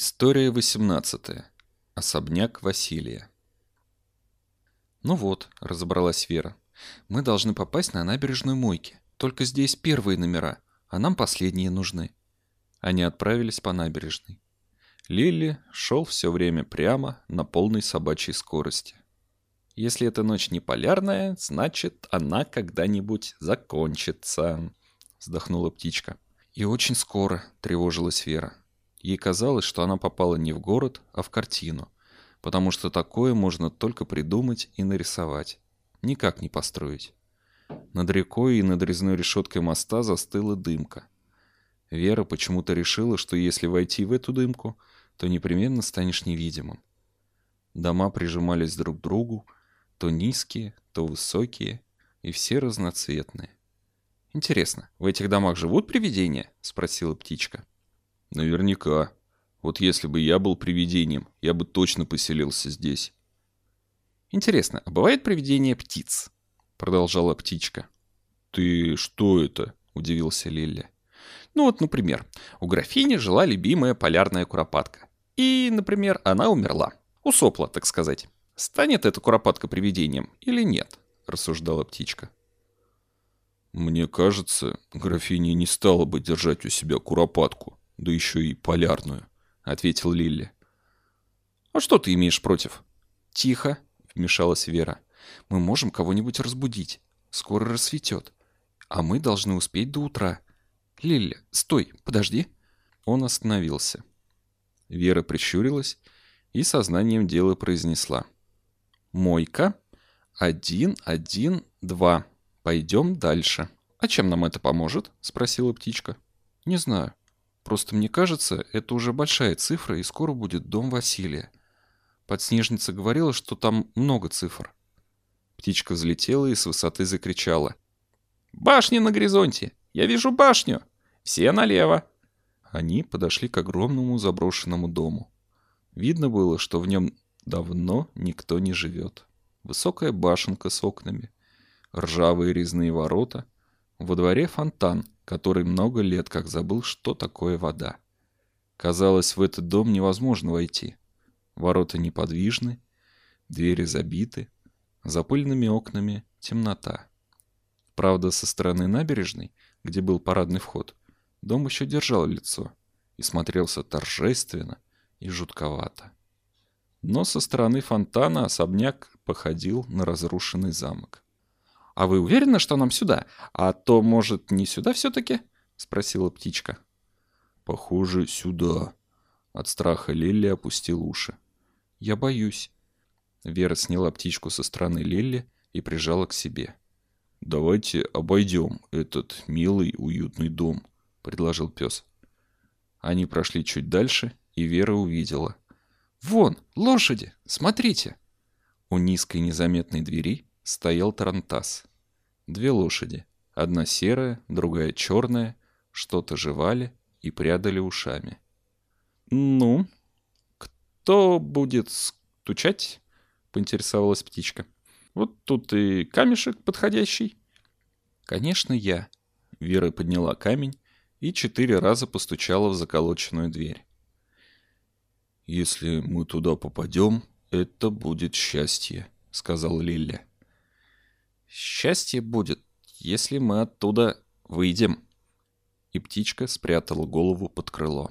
История 18. Особняк Василия. «Ну вот», — разобралась Вера, — «мы должны попасть на набережную Мойки. Только здесь первые номера, а нам последние нужны». Они отправились по набережной. Лилли шел все время прямо на полной собачьей скорости. «Если эта ночь не полярная, значит, она когда-нибудь закончится», — вздохнула птичка. «И очень скоро», — тревожилась Вера. Ей казалось, что она попала не в город, а в картину, потому что такое можно только придумать и нарисовать, никак не построить. Над рекой и над резной решеткой моста застыла дымка. Вера почему-то решила, что если войти в эту дымку, то непременно станешь невидимым. Дома прижимались друг к другу, то низкие, то высокие, и все разноцветные. «Интересно, в этих домах живут привидения?» — спросила птичка. Наверняка. Вот если бы я был привидением, я бы точно поселился здесь. Интересно, а бывает привидение птиц? Продолжала птичка. Ты что это? Удивился Лилля. Ну вот, например, у графини жила любимая полярная куропатка. И, например, она умерла. Усопла, так сказать. Станет эта куропатка привидением или нет? Рассуждала птичка. Мне кажется, графиня не стала бы держать у себя куропатку да еще и полярную», — ответил Лилли. «А что ты имеешь против?» «Тихо», — вмешалась Вера. «Мы можем кого-нибудь разбудить. Скоро рассветет. А мы должны успеть до утра. Лилли, стой, подожди». Он остановился. Вера прищурилась и сознанием дела произнесла. «Мойка. Один, один, два. Пойдем дальше». «А чем нам это поможет?» — спросила птичка. «Не знаю. Просто мне кажется, это уже большая цифра, и скоро будет дом Василия. Подснежница говорила, что там много цифр. Птичка взлетела и с высоты закричала. «Башня на горизонте! Я вижу башню! Все налево!» Они подошли к огромному заброшенному дому. Видно было, что в нем давно никто не живет. Высокая башенка с окнами, ржавые резные ворота, во дворе фонтан — который много лет как забыл, что такое вода. Казалось, в этот дом невозможно войти. Ворота неподвижны, двери забиты, за пыльными окнами темнота. Правда, со стороны набережной, где был парадный вход, дом еще держал лицо и смотрелся торжественно и жутковато. Но со стороны фонтана особняк походил на разрушенный замок. «А вы уверены, что нам сюда? А то, может, не сюда все-таки?» — спросила птичка. «Похоже, сюда». От страха Лилли опустил уши. «Я боюсь». Вера сняла птичку со стороны Лилли и прижала к себе. «Давайте обойдем этот милый, уютный дом», — предложил пес. Они прошли чуть дальше, и Вера увидела. «Вон, лошади! Смотрите!» У низкой незаметной двери стоял тарантас. Две лошади. Одна серая, другая черная, что-то жевали и прядали ушами. «Ну, кто будет стучать?» — поинтересовалась птичка. «Вот тут и камешек подходящий». «Конечно, я». Вера подняла камень и четыре раза постучала в заколоченную дверь. «Если мы туда попадем, это будет счастье», — сказал Лилля. Счастье будет, если мы оттуда выйдем. И птичка спрятала голову под крыло.